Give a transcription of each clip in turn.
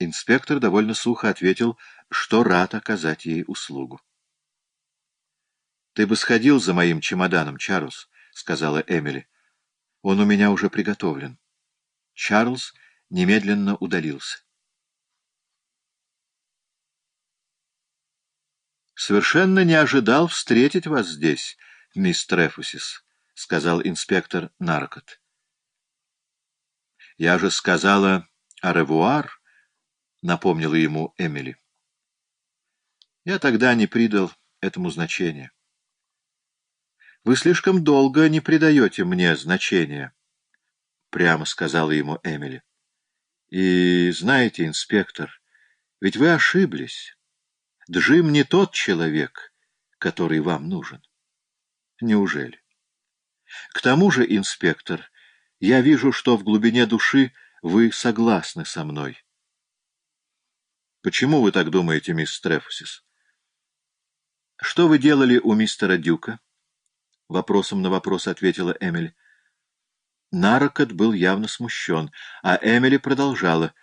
Инспектор довольно сухо ответил, что рад оказать ей услугу. «Ты бы сходил за моим чемоданом, Чарльз», — сказала Эмили. «Он у меня уже приготовлен». Чарльз немедленно удалился. «Совершенно не ожидал встретить вас здесь, мисс Трефусис», — сказал инспектор Наркот. «Я же сказала «аревуар», — напомнила ему Эмили. Я тогда не придал этому значения. «Вы слишком долго не придаете мне значения», — прямо сказала ему Эмили. «И знаете, инспектор, ведь вы ошиблись». Джим не тот человек, который вам нужен. Неужели? К тому же, инспектор, я вижу, что в глубине души вы согласны со мной. Почему вы так думаете, мисс Трефусис? Что вы делали у мистера Дюка? Вопросом на вопрос ответила Эмили. Нарокот был явно смущен, а Эмили продолжала.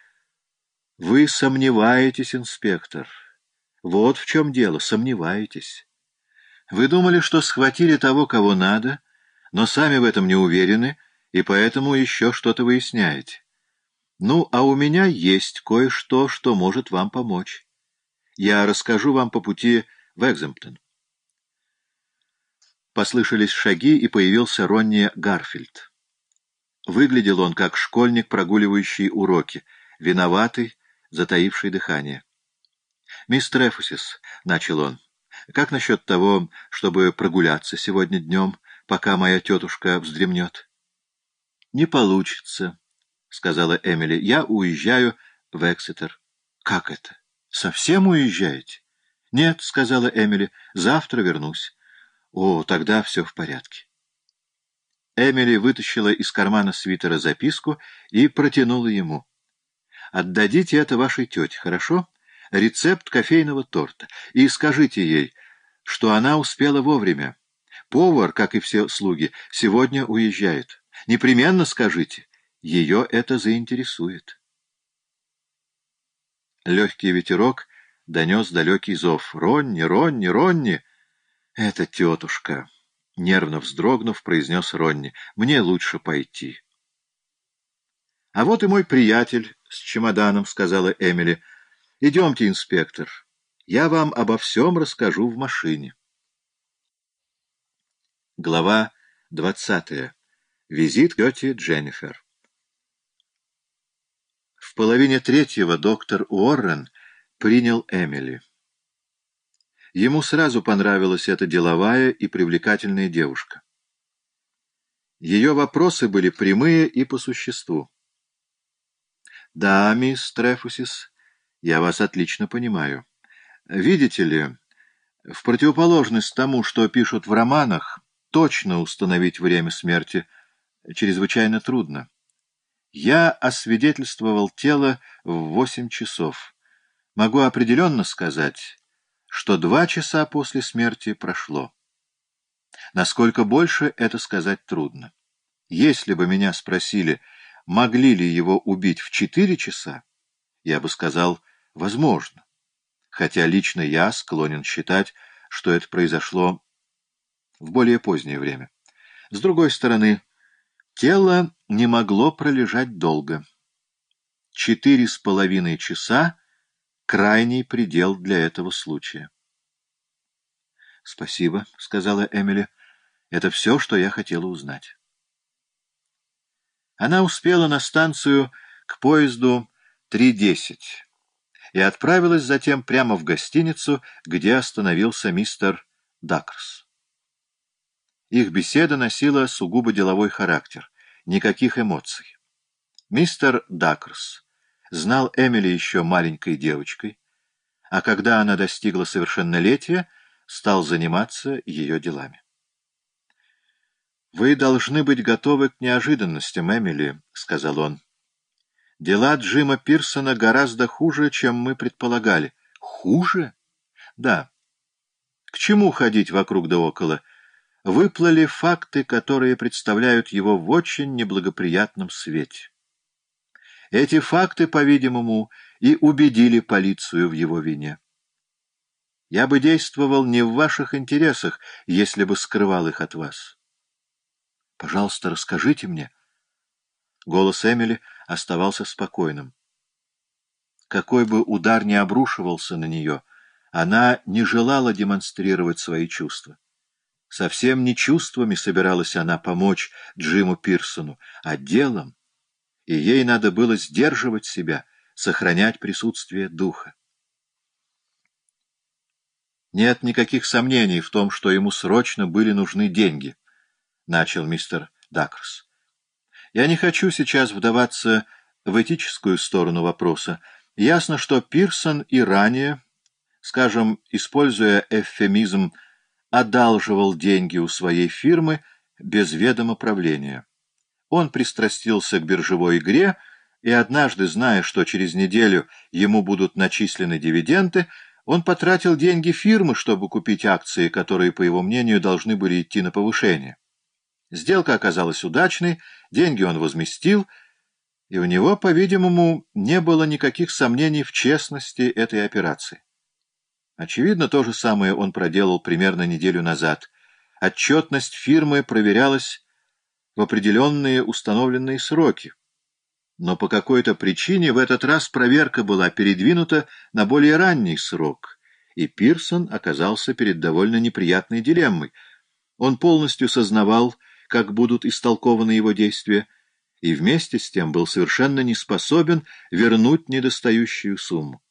«Вы сомневаетесь, инспектор. Вот в чем дело, сомневаетесь. Вы думали, что схватили того, кого надо, но сами в этом не уверены, и поэтому еще что-то выясняете. Ну, а у меня есть кое-что, что может вам помочь. Я расскажу вам по пути в Экземптон. Послышались шаги, и появился Ронни Гарфильд. Выглядел он как школьник, прогуливающий уроки, виноватый, затаивший дыхание. «Мистер Эфусис», — начал он, — «как насчет того, чтобы прогуляться сегодня днем, пока моя тетушка вздремнет?» «Не получится», — сказала Эмили. «Я уезжаю в Эксетер». «Как это? Совсем уезжаете?» «Нет», — сказала Эмили, — «завтра вернусь». «О, тогда все в порядке». Эмили вытащила из кармана свитера записку и протянула ему. «Отдадите это вашей тете, хорошо?» рецепт кофейного торта, и скажите ей, что она успела вовремя. Повар, как и все слуги, сегодня уезжает. Непременно скажите, ее это заинтересует. Легкий ветерок донес далекий зов. «Ронни, Ронни, Ронни!» «Это тетушка!» — нервно вздрогнув, произнес Ронни. «Мне лучше пойти». «А вот и мой приятель с чемоданом», — сказала Эмили. Идемте, инспектор. Я вам обо всем расскажу в машине. Глава двадцатая. Визит тети Дженнифер. Половине третьего доктор Уоррен принял Эмили. Ему сразу понравилась эта деловая и привлекательная девушка. Ее вопросы были прямые и по существу. «Да, мисс Трефусис», я вас отлично понимаю. Видите ли, в противоположность тому, что пишут в романах, точно установить время смерти чрезвычайно трудно. Я освидетельствовал тело в восемь часов. Могу определенно сказать, что два часа после смерти прошло. Насколько больше, это сказать трудно. Если бы меня спросили, могли ли его убить в четыре часа, я бы сказал Возможно. Хотя лично я склонен считать, что это произошло в более позднее время. С другой стороны, тело не могло пролежать долго. Четыре с половиной часа — крайний предел для этого случая. «Спасибо», — сказала Эмили. «Это все, что я хотела узнать». Она успела на станцию к поезду 3.10 и отправилась затем прямо в гостиницу, где остановился мистер Дакрс. Их беседа носила сугубо деловой характер, никаких эмоций. Мистер Дакрс знал Эмили еще маленькой девочкой, а когда она достигла совершеннолетия, стал заниматься ее делами. «Вы должны быть готовы к неожиданностям, Эмили», — сказал он. Дела Джима Пирсона гораздо хуже, чем мы предполагали. Хуже? Да. К чему ходить вокруг да около? Выплыли факты, которые представляют его в очень неблагоприятном свете. Эти факты, по-видимому, и убедили полицию в его вине. Я бы действовал не в ваших интересах, если бы скрывал их от вас. Пожалуйста, расскажите мне. Голос Эмили оставался спокойным. Какой бы удар ни обрушивался на нее, она не желала демонстрировать свои чувства. Совсем не чувствами собиралась она помочь Джиму Пирсону, а делом, и ей надо было сдерживать себя, сохранять присутствие духа. Нет никаких сомнений в том, что ему срочно были нужны деньги, — начал мистер Дакрс. Я не хочу сейчас вдаваться в этическую сторону вопроса. Ясно, что Пирсон и ранее, скажем, используя эвфемизм, одалживал деньги у своей фирмы без ведома правления. Он пристрастился к биржевой игре, и однажды, зная, что через неделю ему будут начислены дивиденды, он потратил деньги фирмы, чтобы купить акции, которые, по его мнению, должны были идти на повышение. Сделка оказалась удачной, деньги он возместил, и у него, по-видимому, не было никаких сомнений в честности этой операции. Очевидно, то же самое он проделал примерно неделю назад. Отчетность фирмы проверялась в определенные установленные сроки. Но по какой-то причине в этот раз проверка была передвинута на более ранний срок, и Пирсон оказался перед довольно неприятной дилеммой. Он полностью сознавал, как будут истолкованы его действия, и вместе с тем был совершенно не способен вернуть недостающую сумму.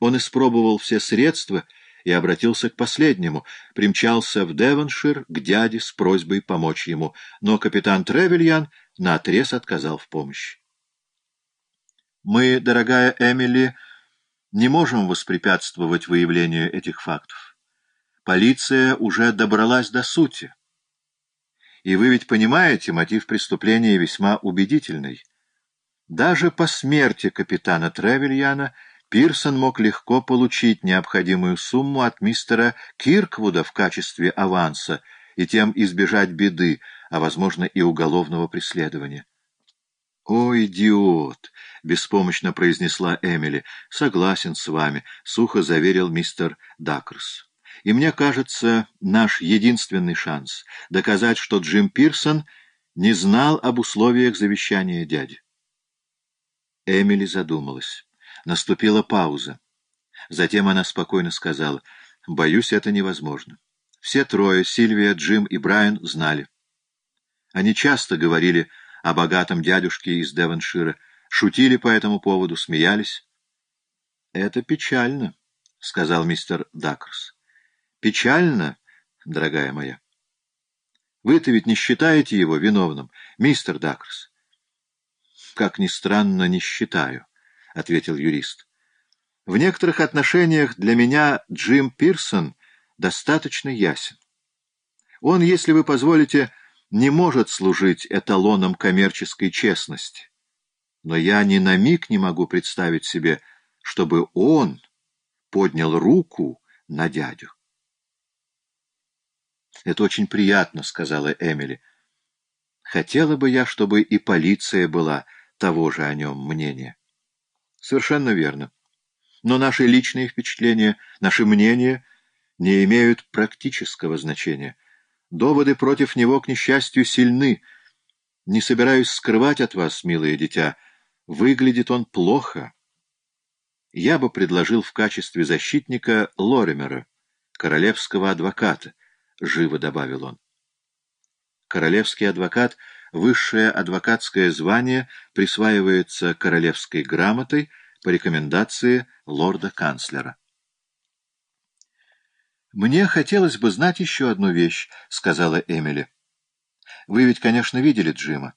Он испробовал все средства и обратился к последнему, примчался в Девоншир к дяде с просьбой помочь ему, но капитан Тревельян наотрез отказал в помощи. Мы, дорогая Эмили, не можем воспрепятствовать выявлению этих фактов. Полиция уже добралась до сути. И вы ведь понимаете, мотив преступления весьма убедительный. Даже по смерти капитана Тревельяна Пирсон мог легко получить необходимую сумму от мистера Кирквуда в качестве аванса и тем избежать беды, а, возможно, и уголовного преследования. «О, идиот!» — беспомощно произнесла Эмили. «Согласен с вами», — сухо заверил мистер Дакерс. «И мне кажется, наш единственный шанс — доказать, что Джим Пирсон не знал об условиях завещания дяди». Эмили задумалась. Наступила пауза. Затем она спокойно сказала, «Боюсь, это невозможно». Все трое, Сильвия, Джим и Брайан, знали. Они часто говорили о богатом дядюшке из Девоншира, шутили по этому поводу, смеялись. — Это печально, — сказал мистер Дакрс. — Печально, дорогая моя. Вы-то ведь не считаете его виновным, мистер Дакрс? — Как ни странно, не считаю, — ответил юрист. — В некоторых отношениях для меня Джим Пирсон достаточно ясен. Он, если вы позволите, не может служить эталоном коммерческой честности. Но я ни на миг не могу представить себе, чтобы он поднял руку на дядю. «Это очень приятно», — сказала Эмили. «Хотела бы я, чтобы и полиция была того же о нем мнения». «Совершенно верно. Но наши личные впечатления, наши мнения не имеют практического значения». Доводы против него, к несчастью, сильны. Не собираюсь скрывать от вас, милое дитя, выглядит он плохо. Я бы предложил в качестве защитника Лоримера, королевского адвоката, — живо добавил он. Королевский адвокат — высшее адвокатское звание, присваивается королевской грамотой по рекомендации лорда-канцлера. «Мне хотелось бы знать еще одну вещь», — сказала Эмили. «Вы ведь, конечно, видели Джима?»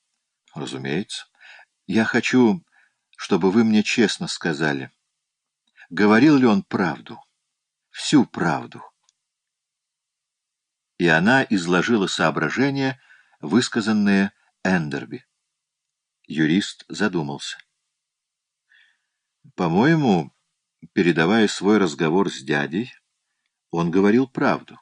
«Разумеется. Я хочу, чтобы вы мне честно сказали, говорил ли он правду, всю правду?» И она изложила соображения, высказанные Эндерби. Юрист задумался. «По-моему, передавая свой разговор с дядей, он говорил правду.